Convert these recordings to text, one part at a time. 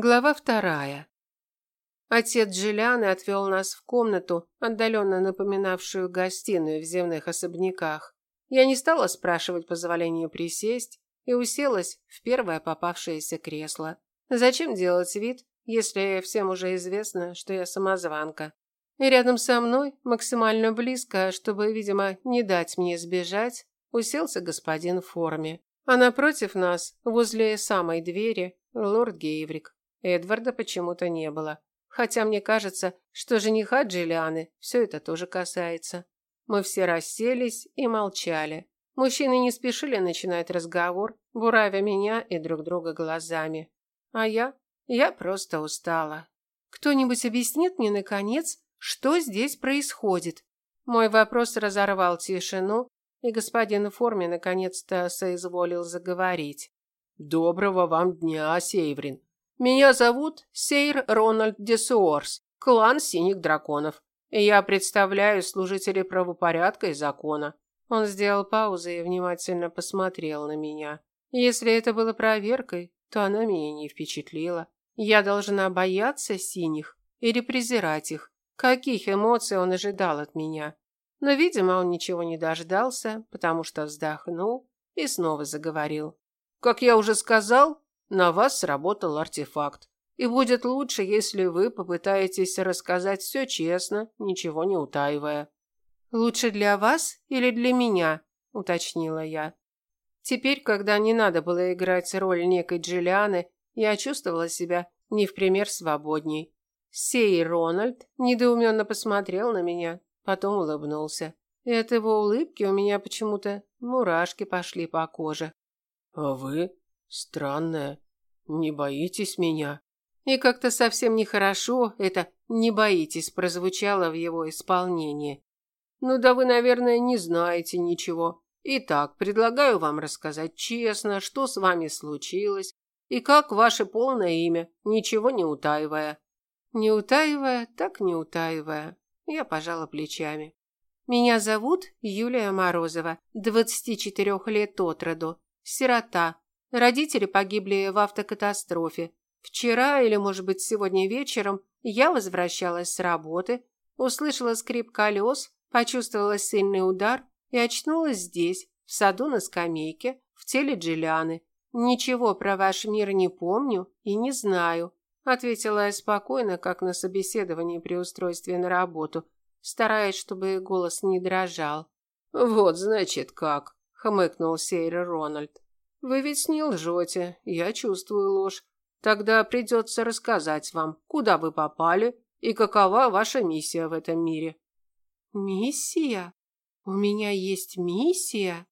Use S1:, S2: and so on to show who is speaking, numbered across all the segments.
S1: Глава вторая. Отец Джилианы отвел нас в комнату, отдаленно напоминавшую гостиную в земных особняках. Я не стала спрашивать позволения присесть и уселась в первое попавшееся кресло. Зачем делать вид, если всем уже известно, что я самозванка? И рядом со мной, максимально близко, чтобы, видимо, не дать мне сбежать, уселся господин в форме. А напротив нас, возле самой двери, лорд Гейврик. Эдварда почему-то не было. Хотя мне кажется, что жениха Джиллианы все это тоже касается. Мы все расселись и молчали. Мужчины не спешили начинать разговор, буравя меня и друг друга глазами. А я? Я просто устала. Кто-нибудь объяснит мне, наконец, что здесь происходит? Мой вопрос разорвал тишину, и господин в форме наконец-то соизволил заговорить.
S2: «Доброго вам дня, Сейврин. Меня зовут Сейр Рональд Десуорс, клан Синих Драконов. Я представляю служителей правопорядка и закона.
S1: Он сделал паузу и внимательно посмотрел на меня. Если это было проверкой, то она меня не впечатлила. Я должна бояться синих или презирать их. Каких эмоций он ожидал от меня? Но, видимо, он ничего не дождался, потому что вздохнул и снова заговорил.
S2: Как я уже сказал, на вас сработал артефакт. И будет лучше, если вы попытаетесь рассказать все честно, ничего не утаивая.
S1: Лучше для вас или для меня, уточнила я. Теперь, когда не надо было играть роль некой Джиллианы, я чувствовала себя не в пример свободней. Сей Рональд недоуменно посмотрел на меня, потом улыбнулся. И от его улыбки у меня почему-то мурашки пошли по коже.
S2: «А вы Странное. Не боитесь меня?
S1: И как-то совсем нехорошо это «не боитесь» прозвучало в его исполнении. Ну да вы, наверное, не знаете ничего. Итак, предлагаю вам рассказать честно, что с вами случилось и как ваше полное имя, ничего не утаивая. Не утаивая, так не утаивая. Я пожала плечами. Меня зовут Юлия Морозова, 24 лет от роду, сирота, Родители погибли в автокатастрофе. Вчера или, может быть, сегодня вечером я возвращалась с работы, услышала скрип колес, почувствовала сильный удар и очнулась здесь, в саду на скамейке, в теле Джиллианы. Ничего про ваш мир не помню и не знаю, ответила я спокойно, как на собеседовании при устройстве на работу, стараясь, чтобы голос не дрожал.
S2: Вот, значит, как, хмыкнул Сейр Рональд. Вы ведь не лжете, я чувствую ложь. Тогда придется рассказать вам, куда вы попали и какова ваша миссия в этом мире.
S1: Миссия? У меня есть миссия?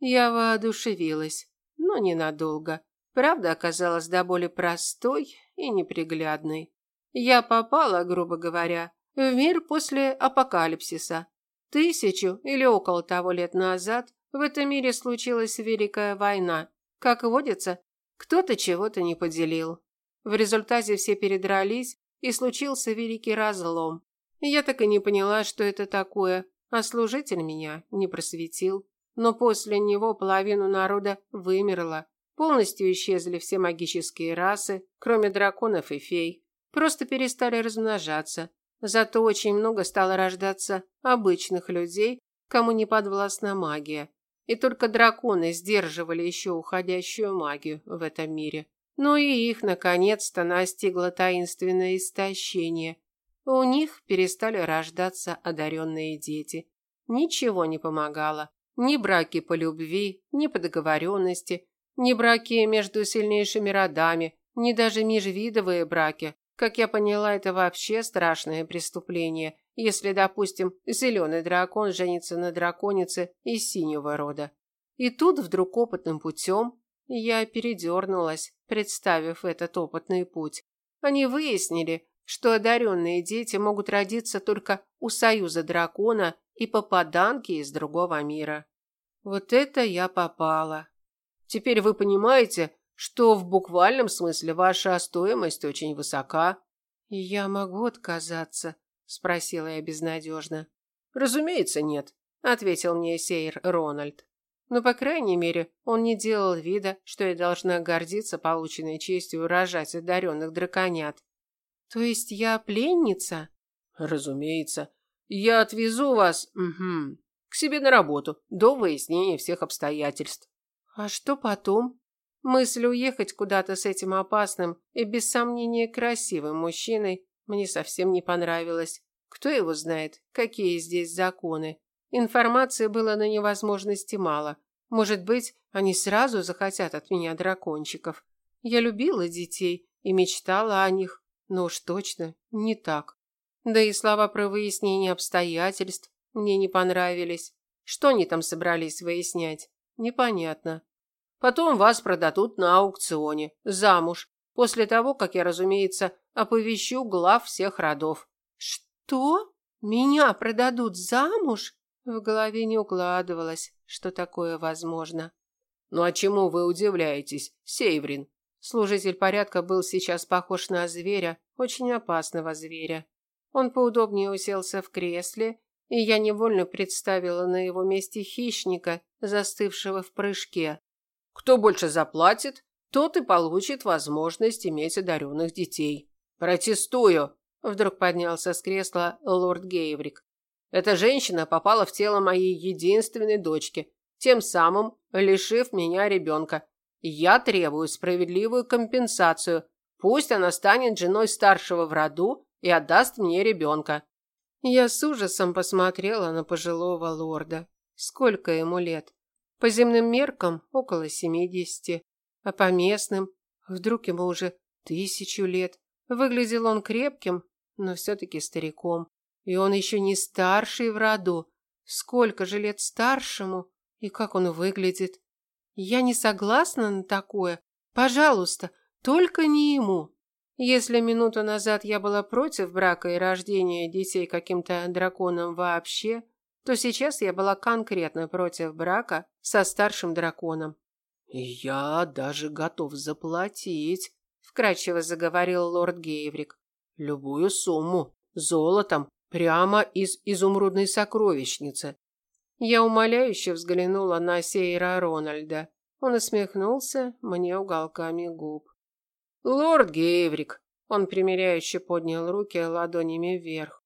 S1: Я воодушевилась, но ненадолго. Правда оказалась до боли простой и неприглядной. Я попала, грубо говоря, в мир после апокалипсиса. Тысячу или около того лет назад в этом мире случилась Великая война. Как водится, кто-то чего-то не поделил. В результате все передрались, и случился великий разлом. Я так и не поняла, что это такое, а служитель меня не просветил. Но после него половину народа вымерла. Полностью исчезли все магические расы, кроме драконов и фей. Просто перестали размножаться. Зато очень много стало рождаться обычных людей, кому не подвластна магия. И только драконы сдерживали еще уходящую магию в этом мире. Ну и их, наконец-то, настигло таинственное истощение. У них перестали рождаться одаренные дети. Ничего не помогало. Ни браки по любви, ни по договоренности, ни браки между сильнейшими родами, ни даже межвидовые браки. Как я поняла, это вообще страшное преступление, если, допустим, зеленый дракон женится на драконице из синего рода. И тут вдруг опытным путем я передернулась, представив этот опытный путь. Они выяснили, что одаренные дети могут родиться только у союза дракона и попаданки из другого мира. Вот это я попала. Теперь вы понимаете, что в буквальном смысле ваша стоимость очень высока. Я могу отказаться, спросила я безнадежно. Разумеется, нет, ответил мне Сейр Рональд. Но, по крайней мере, он не делал вида, что я должна гордиться полученной честью рожать одаренных драконят. То есть я пленница?
S2: Разумеется. Я отвезу вас угу, к себе на работу до выяснения всех обстоятельств.
S1: А что потом? Мысль уехать куда-то с этим опасным и без сомнения красивым мужчиной мне совсем не понравилась. Кто его знает, какие здесь законы? Информации было на невозможности мало. Может быть, они сразу захотят от меня дракончиков. Я любила детей и мечтала о них, но уж точно не так. Да и слова про выяснение обстоятельств мне не понравились. Что они там собрались выяснять? Непонятно. Потом вас продадут на аукционе, замуж, после того, как я, разумеется, оповещу глав всех родов. Что? Меня продадут замуж? В голове не укладывалось, что такое возможно.
S2: Ну а чему вы удивляетесь, Сейврин?
S1: Служитель порядка был сейчас похож на зверя, очень опасного зверя. Он поудобнее уселся в кресле, и я невольно представила на его месте хищника, застывшего в прыжке.
S2: Кто больше заплатит, тот и получит возможность иметь одаренных детей. Протестую, вдруг поднялся с кресла лорд Гейврик. Эта женщина попала в тело моей единственной дочки, тем самым лишив меня ребенка. Я требую справедливую компенсацию. Пусть она станет женой старшего в роду и отдаст мне ребенка.
S1: Я с ужасом посмотрела на пожилого лорда. Сколько ему лет? По земным меркам около семидесяти, а по местным вдруг ему уже тысячу лет. Выглядел он крепким, но все-таки стариком. И он еще не старший в роду. Сколько же лет старшему? И как он выглядит? Я не согласна на такое. Пожалуйста, только не ему. Если минуту назад я была против брака и рождения детей каким-то драконом вообще, то сейчас я была конкретно против брака со старшим драконом.
S2: «Я даже готов заплатить», –
S1: вкрадчиво заговорил лорд Гейврик.
S2: «Любую сумму, золотом, прямо из изумрудной сокровищницы».
S1: Я умоляюще взглянула на Сейра Рональда. Он усмехнулся мне уголками губ.
S2: «Лорд Гейврик», – он примиряюще поднял руки ладонями вверх.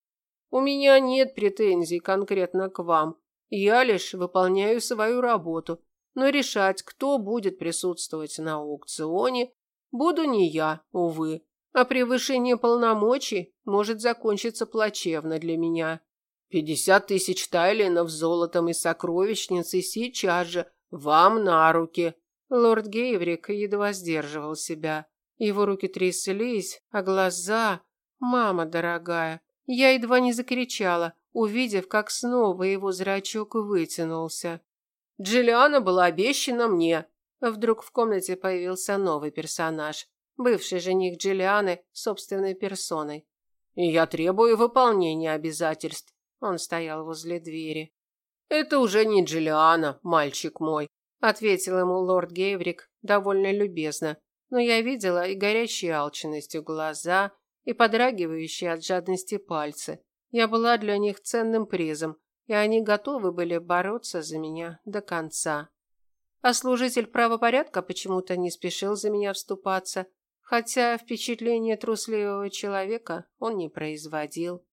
S2: У меня нет претензий конкретно к вам. Я лишь выполняю свою работу. Но решать, кто будет присутствовать на аукционе, буду не я, увы. А превышение полномочий может закончиться плачевно для меня. Пятьдесят тысяч тайлинов золотом и сокровищницей сейчас же вам на руки.
S1: Лорд Гейврик едва сдерживал себя. Его руки тряслись, а глаза... Мама дорогая, я едва не закричала, увидев, как снова его зрачок вытянулся.
S2: Джиллиана была обещана мне.
S1: Вдруг в комнате появился новый персонаж, бывший жених Джиллианы собственной персоной.
S2: И я требую выполнения обязательств.
S1: Он стоял возле двери.
S2: Это уже не Джиллиана, мальчик мой,
S1: ответил ему лорд Гейврик довольно любезно, но я видела и горящие алчностью глаза, и подрагивающие от жадности пальцы. Я была для них ценным призом, и они готовы были бороться за меня до конца. А служитель правопорядка почему-то не спешил за меня вступаться, хотя впечатление трусливого человека он не производил.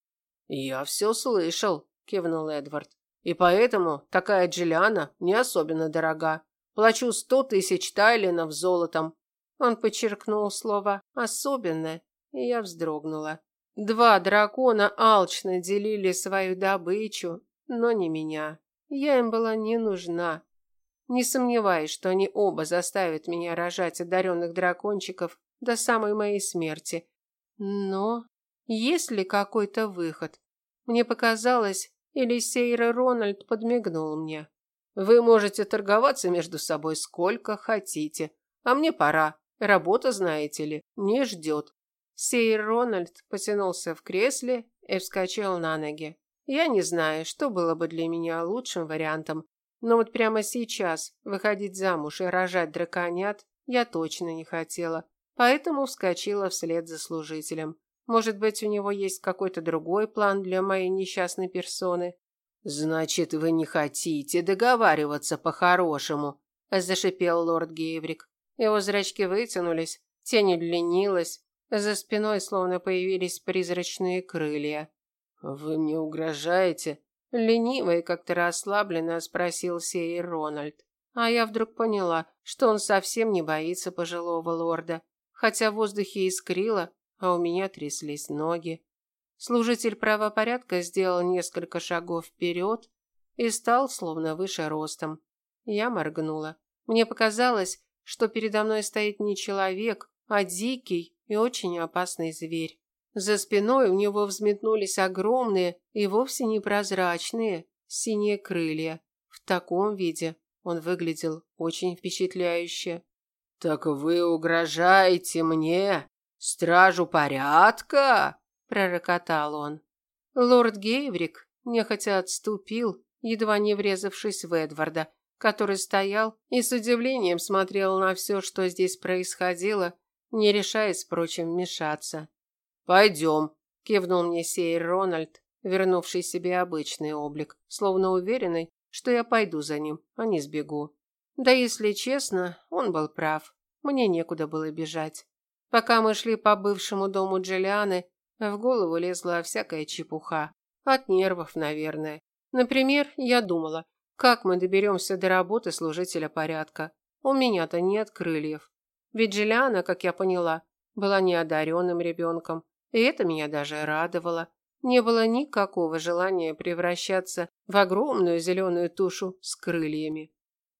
S2: «Я все слышал», – кивнул Эдвард. «И поэтому такая Джиллиана не особенно дорога. Плачу сто тысяч тайлинов золотом».
S1: Он подчеркнул слово «особенное», и я вздрогнула. Два дракона алчно делили свою добычу, но не меня. Я им была не нужна. Не сомневаюсь, что они оба заставят меня рожать одаренных дракончиков до самой моей смерти. Но есть ли какой-то выход? Мне показалось, или Сейра Рональд подмигнул мне.
S2: Вы можете торговаться между собой сколько хотите, а мне пора. Работа, знаете ли, не ждет.
S1: Сейр Рональд потянулся в кресле и вскочил на ноги. Я не знаю, что было бы для меня лучшим вариантом, но вот прямо сейчас выходить замуж и рожать драконят я точно не хотела, поэтому вскочила вслед за служителем. Может быть, у него есть какой-то другой план для моей несчастной персоны? Значит, вы не хотите договариваться по-хорошему, зашипел лорд Гейврик. Его зрачки вытянулись, тень удлинилась, за спиной словно появились призрачные крылья. Вы мне угрожаете? Лениво и как-то расслабленно спросил сей Рональд. А я вдруг поняла, что он совсем не боится пожилого лорда, хотя в воздухе искрило, а у меня тряслись ноги. Служитель правопорядка сделал несколько шагов вперед и стал словно выше ростом. Я моргнула. Мне показалось, что передо мной стоит не человек, а дикий и очень опасный зверь. За спиной у него взметнулись огромные и вовсе непрозрачные синие крылья. В таком виде он выглядел очень впечатляюще. «Так вы угрожаете мне, стражу порядка?» – пророкотал он. Лорд Гейврик нехотя отступил, едва не врезавшись в Эдварда, который стоял и с удивлением смотрел на все, что здесь происходило, не решаясь, впрочем, вмешаться. «Пойдем», – кивнул мне сей Рональд, вернувший себе обычный облик, словно уверенный, что я пойду за ним, а не сбегу. Да если честно, он был прав. Мне некуда было бежать. Пока мы шли по бывшему дому Джулианы, в голову лезла всякая чепуха. От нервов, наверное. Например, я думала, как мы доберемся до работы служителя порядка. У меня-то нет крыльев. Ведь Джулиана, как я поняла, была неодаренным ребенком, и это меня даже радовало. Не было никакого желания превращаться в огромную зеленую тушу с крыльями.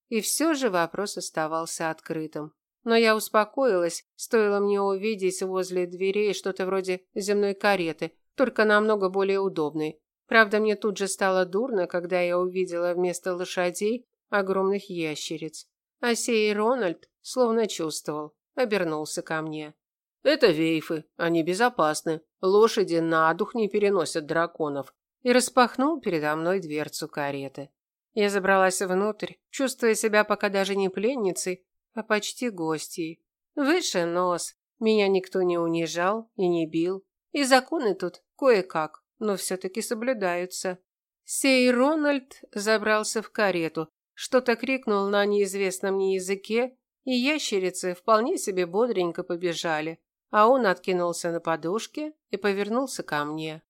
S1: И все же вопрос оставался открытым. Но я успокоилась, стоило мне увидеть возле дверей что-то вроде земной кареты, только намного более удобной. Правда, мне тут же стало дурно, когда я увидела вместо лошадей огромных ящериц. А сей Рональд словно чувствовал, обернулся ко мне. Это вейфы, они безопасны. Лошади на дух не переносят драконов. И распахнул передо мной дверцу кареты. Я забралась внутрь, чувствуя себя пока даже не пленницей, а почти гостьей. Выше нос. Меня никто не унижал и не бил. И законы тут кое-как, но все-таки соблюдаются. Сей Рональд забрался в карету, что-то крикнул на неизвестном мне языке, и ящерицы вполне себе бодренько побежали а он откинулся на подушке и повернулся ко мне.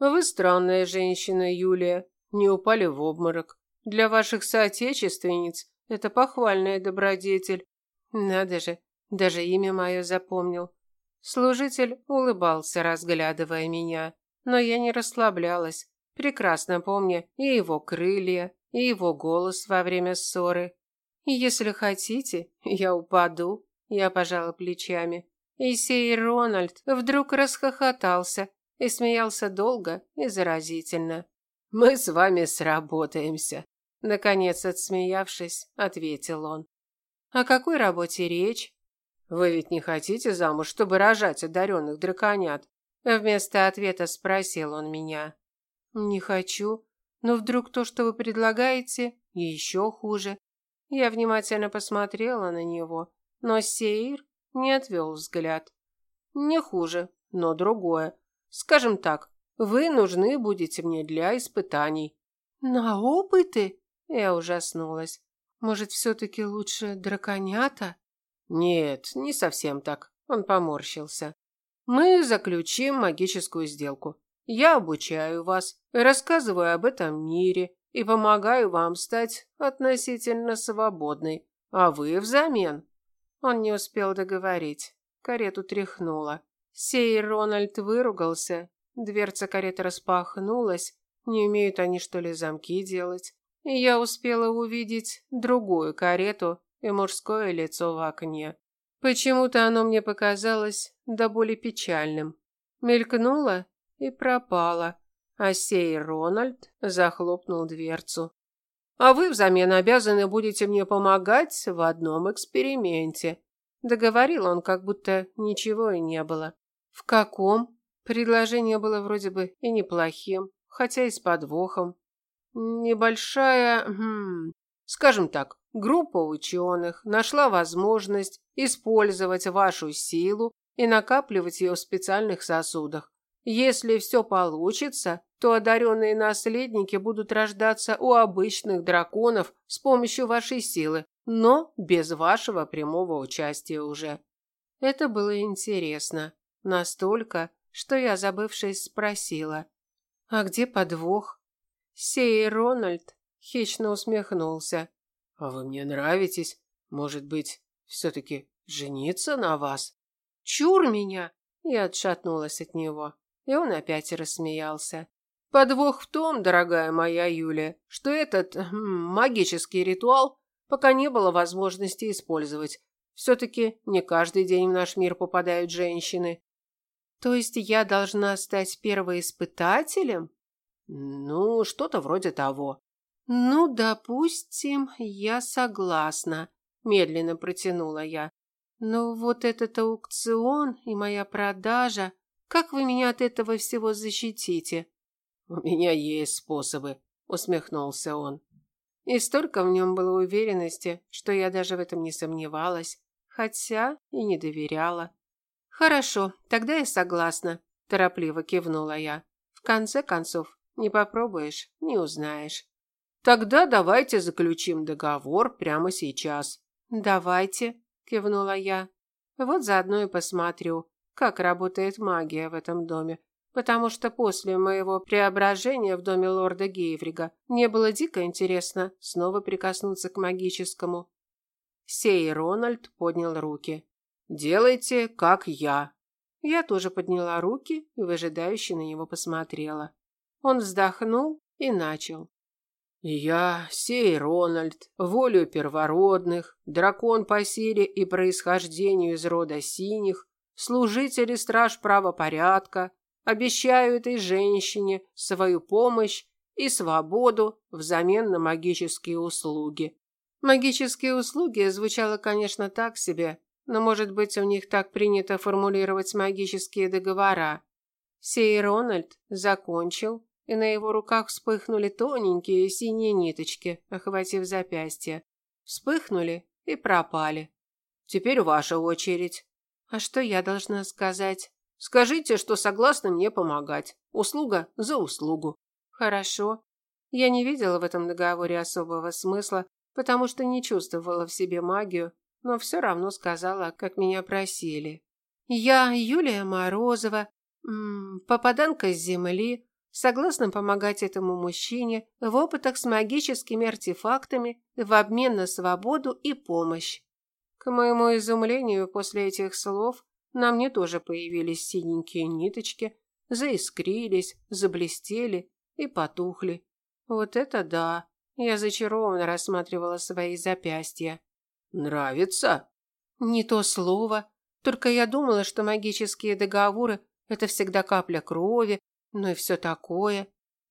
S1: Вы странная женщина, Юлия, не упали в обморок. Для ваших соотечественниц это похвальная добродетель. Надо же, даже имя мое запомнил. Служитель улыбался, разглядывая меня, но я не расслаблялась, прекрасно помня и его крылья, и его голос во время ссоры. Если хотите, я упаду, я пожала плечами. И сей Рональд вдруг расхохотался и смеялся долго и заразительно. «Мы с вами сработаемся», – наконец отсмеявшись, ответил он. «О какой работе речь?» «Вы ведь не хотите замуж, чтобы рожать одаренных драконят?» Вместо ответа спросил он меня. «Не хочу, но вдруг то, что вы предлагаете, еще хуже». Я внимательно посмотрела на него, но Сейр не отвел взгляд. Не хуже, но другое. Скажем так, вы нужны будете мне для испытаний. На опыты? Я ужаснулась. Может, все-таки лучше драконята? Нет, не совсем так. Он поморщился. Мы заключим магическую сделку. Я обучаю вас, рассказываю об этом мире и помогаю вам стать относительно свободной. А вы взамен он не успел договорить. Карету тряхнуло. Сей Рональд выругался. Дверца кареты распахнулась. Не умеют они, что ли, замки делать? И я успела увидеть другую карету и мужское лицо в окне. Почему-то оно мне показалось до боли печальным. Мелькнуло и пропало, а сей Рональд захлопнул дверцу. А вы взамен обязаны будете мне помогать в одном эксперименте. Договорил он, как будто ничего и не было. В каком? Предложение было вроде бы и неплохим, хотя и с подвохом. Небольшая, хм, скажем так, группа ученых нашла возможность использовать вашу силу и накапливать ее в специальных сосудах. Если все получится, то одаренные наследники будут рождаться у обычных драконов с помощью вашей силы, но без вашего прямого участия уже. Это было интересно. Настолько, что я, забывшись, спросила. «А где подвох?» Сей Рональд хищно усмехнулся. «А вы мне нравитесь. Может быть, все-таки жениться на вас?» «Чур меня!» Я отшатнулась от него, и он опять рассмеялся. «Подвох в том, дорогая моя Юлия, что этот хм, магический ритуал пока не было возможности использовать. Все-таки не каждый день в наш мир попадают женщины. То есть я должна стать первоиспытателем? Ну, что-то вроде того. Ну, допустим, я согласна, медленно протянула я. Но вот этот аукцион и моя продажа, как вы меня от этого всего защитите? У меня есть способы, усмехнулся он. И столько в нем было уверенности, что я даже в этом не сомневалась, хотя и не доверяла. Хорошо, тогда я согласна, торопливо кивнула я. В конце концов, не попробуешь, не узнаешь. Тогда давайте заключим договор прямо сейчас. Давайте, кивнула я. Вот заодно и посмотрю, как работает магия в этом доме потому что после моего преображения в доме лорда Гейврига мне было дико интересно снова прикоснуться к магическому. Сей Рональд поднял руки. «Делайте, как я». Я тоже подняла руки и выжидающе на него посмотрела. Он вздохнул и начал. «Я, сей Рональд, волю первородных, дракон по силе и происхождению из рода синих, служитель и страж правопорядка, Обещаю этой женщине свою помощь и свободу взамен на магические услуги. Магические услуги звучало, конечно, так себе, но, может быть, у них так принято формулировать магические договора. Сей Рональд закончил, и на его руках вспыхнули тоненькие синие ниточки, охватив запястье. Вспыхнули и пропали. Теперь ваша очередь. А что я должна сказать? Скажите, что согласны мне помогать. Услуга за услугу. Хорошо. Я не видела в этом договоре особого смысла, потому что не чувствовала в себе магию, но все равно сказала, как меня просили. Я, Юлия Морозова, попаданка с земли, согласна помогать этому мужчине в опытах с магическими артефактами в обмен на свободу и помощь. К моему изумлению после этих слов на мне тоже появились синенькие ниточки, заискрились, заблестели и потухли. Вот это да! Я зачарованно рассматривала свои запястья. «Нравится?» «Не то слово. Только я думала, что магические договоры – это всегда капля крови, ну и все такое.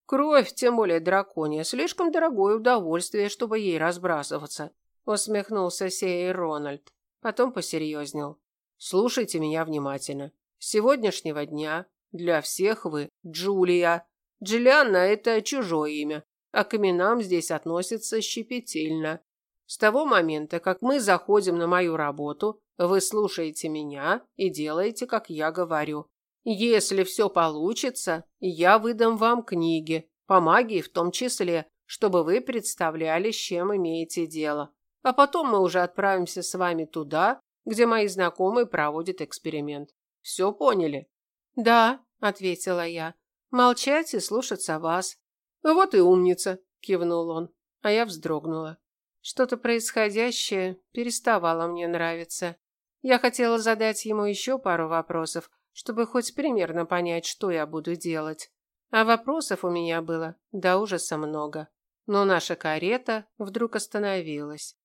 S1: Кровь, тем более драконья, слишком дорогое удовольствие, чтобы ей разбрасываться», – усмехнулся Сей Рональд. Потом посерьезнел. Слушайте меня внимательно. С сегодняшнего дня для всех вы Джулия. Джиллианна – это чужое имя, а к именам здесь относятся щепетильно. С того момента, как мы заходим на мою работу, вы слушаете меня и делаете, как я говорю. Если все получится, я выдам вам книги, по магии в том числе, чтобы вы представляли, с чем имеете дело. А потом мы уже отправимся с вами туда, где мои знакомые проводят эксперимент. Все поняли? Да, ответила я. Молчать и слушаться вас. Вот и умница, кивнул он, а я вздрогнула. Что-то происходящее переставало мне нравиться. Я хотела задать ему еще пару вопросов, чтобы хоть примерно понять, что я буду делать. А вопросов у меня было до ужаса много. Но наша карета вдруг остановилась.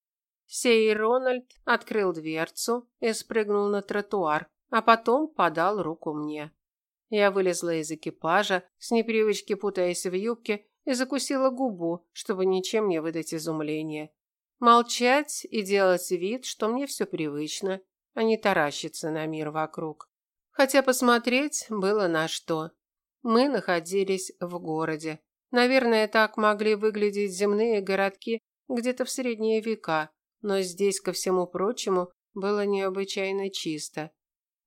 S1: Сей Рональд открыл дверцу и спрыгнул на тротуар, а потом подал руку мне. Я вылезла из экипажа, с непривычки путаясь в юбке, и закусила губу, чтобы ничем не выдать изумления. Молчать и делать вид, что мне все привычно, а не таращиться на мир вокруг. Хотя посмотреть было на что. Мы находились в городе. Наверное, так могли выглядеть земные городки где-то в средние века, но здесь, ко всему прочему, было необычайно чисто.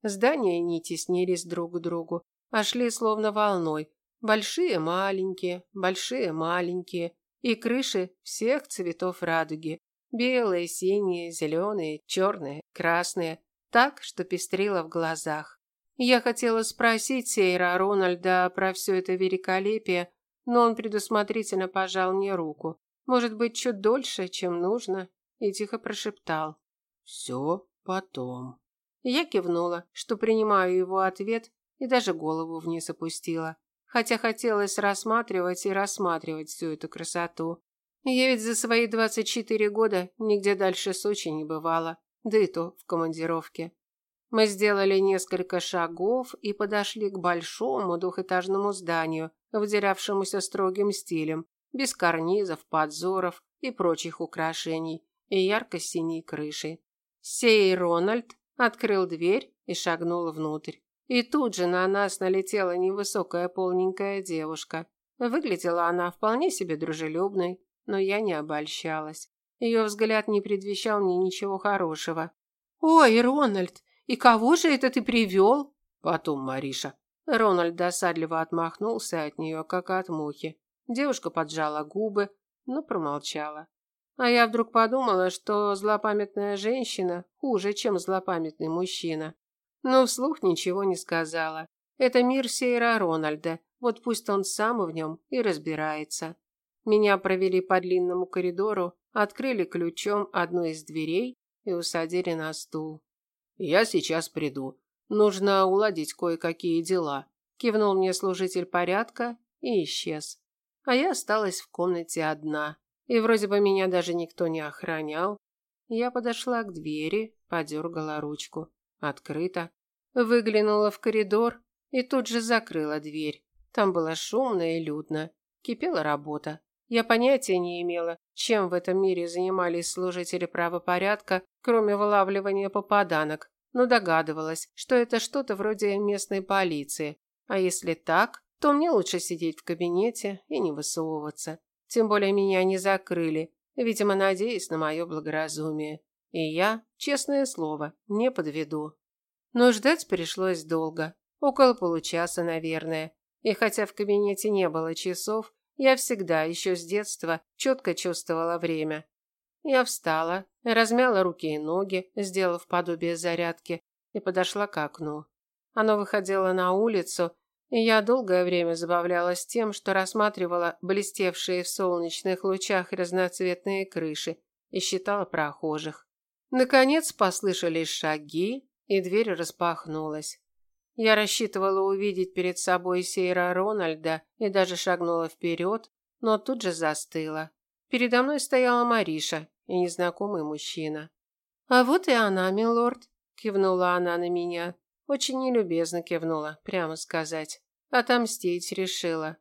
S1: Здания не теснились друг к другу, а шли словно волной. Большие, маленькие, большие, маленькие. И крыши всех цветов радуги. Белые, синие, зеленые, черные, красные. Так, что пестрило в глазах. Я хотела спросить Сейра Рональда про все это великолепие, но он предусмотрительно пожал мне руку. Может быть, чуть дольше, чем нужно, и тихо прошептал.
S2: «Все потом».
S1: Я кивнула, что принимаю его ответ, и даже голову вниз опустила. Хотя хотелось рассматривать и рассматривать всю эту красоту. Я ведь за свои 24 года нигде дальше Сочи не бывала, да и то в командировке. Мы сделали несколько шагов и подошли к большому двухэтажному зданию, выделявшемуся строгим стилем, без карнизов, подзоров и прочих украшений, и ярко-синей крышей. Сей Рональд открыл дверь и шагнул внутрь. И тут же на нас налетела невысокая полненькая девушка. Выглядела она вполне себе дружелюбной, но я не обольщалась. Ее взгляд не предвещал мне ничего хорошего. «Ой, Рональд, и кого же это ты привел?»
S2: «Потом, Мариша».
S1: Рональд досадливо отмахнулся от нее, как от мухи. Девушка поджала губы, но промолчала. А я вдруг подумала, что злопамятная женщина хуже, чем злопамятный мужчина. Но вслух ничего не сказала. Это мир Сейра Рональда, вот пусть он сам в нем и разбирается. Меня провели по длинному коридору, открыли ключом одну из дверей и усадили на стул.
S2: «Я сейчас приду. Нужно уладить кое-какие дела», – кивнул мне служитель порядка и исчез.
S1: А я осталась в комнате одна. И вроде бы меня даже никто не охранял. Я подошла к двери, подергала ручку. Открыто. Выглянула в коридор и тут же закрыла дверь. Там было шумно и людно. Кипела работа. Я понятия не имела, чем в этом мире занимались служители правопорядка, кроме вылавливания попаданок, но догадывалась, что это что-то вроде местной полиции. А если так, то мне лучше сидеть в кабинете и не высовываться. Тем более меня не закрыли, видимо, надеясь на мое благоразумие. И я, честное слово, не подведу. Но ждать пришлось долго, около получаса, наверное. И хотя в кабинете не было часов, я всегда, еще с детства, четко чувствовала время. Я встала, размяла руки и ноги, сделав подобие зарядки, и подошла к окну. Оно выходило на улицу, я долгое время забавлялась тем, что рассматривала блестевшие в солнечных лучах разноцветные крыши и считала прохожих. Наконец послышались шаги, и дверь распахнулась. Я рассчитывала увидеть перед собой Сейра Рональда и даже шагнула вперед, но тут же застыла. Передо мной стояла Мариша и незнакомый мужчина. «А вот и она, милорд», – кивнула она на меня. Очень нелюбезно кивнула, прямо сказать. Отомстить решила.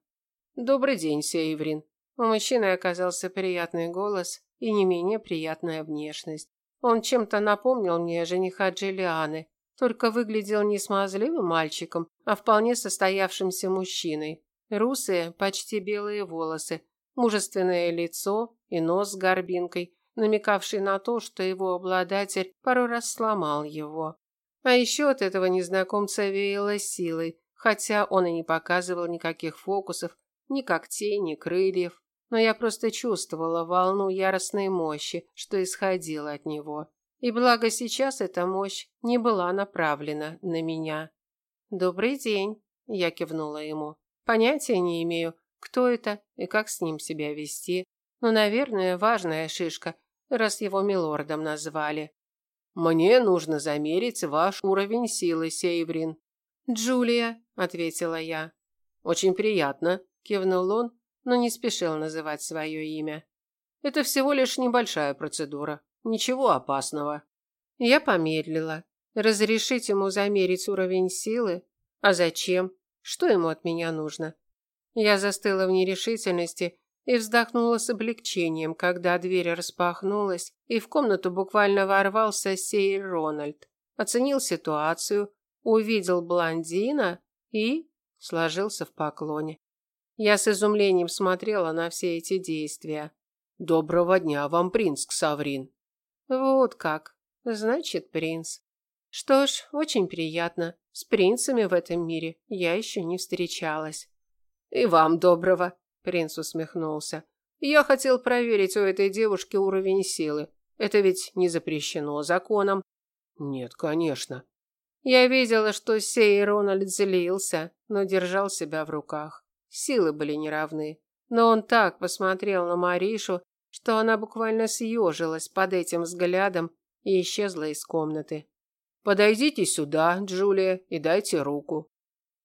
S1: «Добрый день, Сейврин». У мужчины оказался приятный голос и не менее приятная внешность. Он чем-то напомнил мне жениха Джиллианы, только выглядел не смазливым мальчиком, а вполне состоявшимся мужчиной. Русые, почти белые волосы, мужественное лицо и нос с горбинкой, намекавший на то, что его обладатель пару раз сломал его. А еще от этого незнакомца веяло силой, хотя он и не показывал никаких фокусов, ни когтей, ни крыльев. Но я просто чувствовала волну яростной мощи, что исходила от него. И благо сейчас эта мощь не была направлена на меня. «Добрый день», – я кивнула ему. «Понятия не имею, кто это и как с ним себя вести. Но, наверное, важная шишка, раз его милордом назвали».
S2: «Мне нужно замерить ваш уровень силы, Сейврин».
S1: «Джулия», – ответила я.
S2: «Очень приятно», – кивнул он, но не спешил называть свое имя. «Это всего лишь небольшая процедура. Ничего опасного.
S1: Я помедлила. Разрешить ему замерить уровень силы? А зачем? Что ему от меня нужно? Я застыла в нерешительности и вздохнула с облегчением, когда дверь распахнулась, и в комнату буквально ворвался Сейр Рональд. Оценил ситуацию, увидел блондина и сложился в поклоне. Я с изумлением смотрела на все эти действия.
S2: «Доброго дня вам, принц Ксаврин!»
S1: Вот как. Значит, принц. Что ж, очень приятно. С принцами в этом мире я еще не встречалась.
S2: И вам доброго, принц усмехнулся. Я хотел проверить у этой девушки уровень силы. Это ведь не запрещено законом. Нет, конечно.
S1: Я видела, что сей Рональд злился, но держал себя в руках. Силы были неравны. Но он так посмотрел на Маришу, что она буквально съежилась под этим взглядом и исчезла из комнаты.
S2: Подойдите сюда, Джулия, и дайте руку.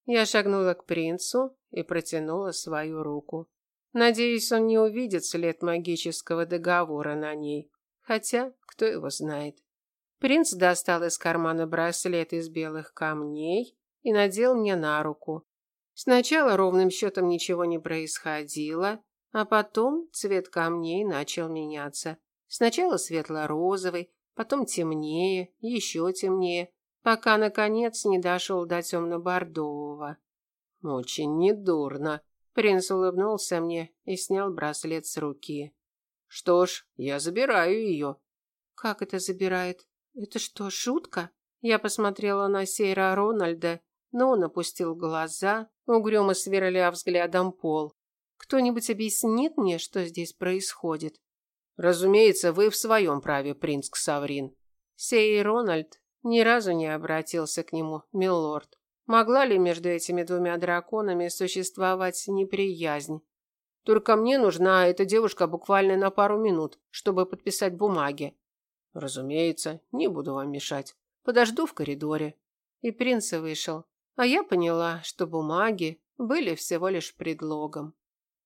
S1: Я шагнула к принцу и протянула свою руку. Надеюсь, он не увидит след магического договора на ней. Хотя, кто его знает. Принц достал из кармана браслет из белых камней и надел мне на руку. Сначала ровным счетом ничего не происходило, а потом цвет камней начал меняться. Сначала светло-розовый, потом темнее, еще темнее, пока, наконец, не дошел до темно-бордового.
S2: «Очень недурно», – принц улыбнулся мне и снял браслет с руки. «Что ж, я забираю ее».
S1: «Как это забирает? Это что, шутка?» Я посмотрела на Сейра Рональда, но он опустил глаза, угрюмо сверля взглядом пол. «Кто-нибудь объяснит мне, что здесь происходит?»
S2: Разумеется, вы в своем праве, принц Ксаврин.
S1: Сей Рональд ни разу не обратился к нему, милорд. Могла ли между этими двумя драконами существовать неприязнь?
S2: Только мне нужна эта девушка буквально на пару минут, чтобы подписать бумаги. Разумеется, не буду вам мешать. Подожду в коридоре.
S1: И принц вышел. А я поняла, что бумаги были всего лишь предлогом.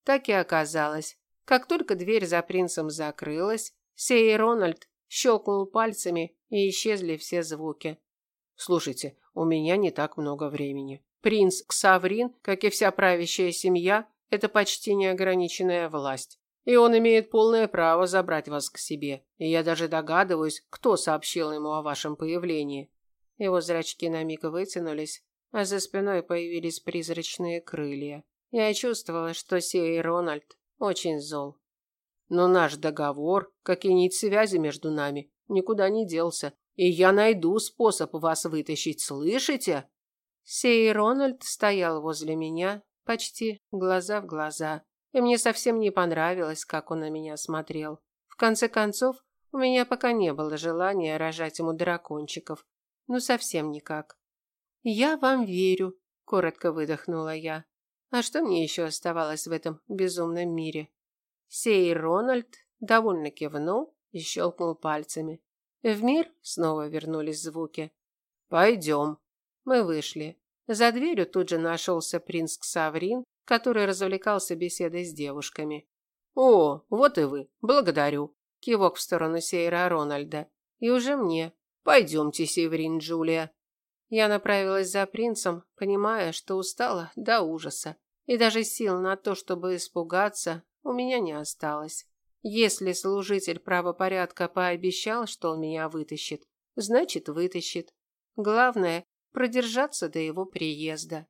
S1: Так и оказалось. Как только дверь за принцем закрылась, сей Рональд щелкнул пальцами, и исчезли все звуки.
S2: Слушайте, у меня не так много времени. Принц Ксаврин, как и вся правящая семья, это почти неограниченная власть. И он имеет полное право забрать вас к себе. И я даже догадываюсь, кто сообщил ему о вашем появлении.
S1: Его зрачки на миг вытянулись, а за спиной появились призрачные крылья. Я чувствовала, что сей Рональд очень зол.
S2: Но наш договор, как и нить связи между нами, никуда не делся, и я найду способ вас вытащить, слышите?
S1: Сей Рональд стоял возле меня, почти глаза в глаза, и мне совсем не понравилось, как он на меня смотрел. В конце концов, у меня пока не было желания рожать ему дракончиков. Ну, совсем никак. «Я вам верю», – коротко выдохнула я. А что мне еще оставалось в этом безумном мире? Сей Рональд довольно кивнул и щелкнул пальцами. В мир снова вернулись звуки.
S2: «Пойдем».
S1: Мы вышли. За дверью тут же нашелся принц Ксаврин, который развлекался беседой с девушками.
S2: «О, вот и вы. Благодарю».
S1: Кивок в сторону Сейра Рональда. И уже мне.
S2: «Пойдемте, Северин Джулия».
S1: Я направилась за принцем, понимая, что устала до ужаса, и даже сил на то, чтобы испугаться, у меня не осталось. Если служитель правопорядка пообещал, что он меня вытащит, значит, вытащит. Главное продержаться до его приезда.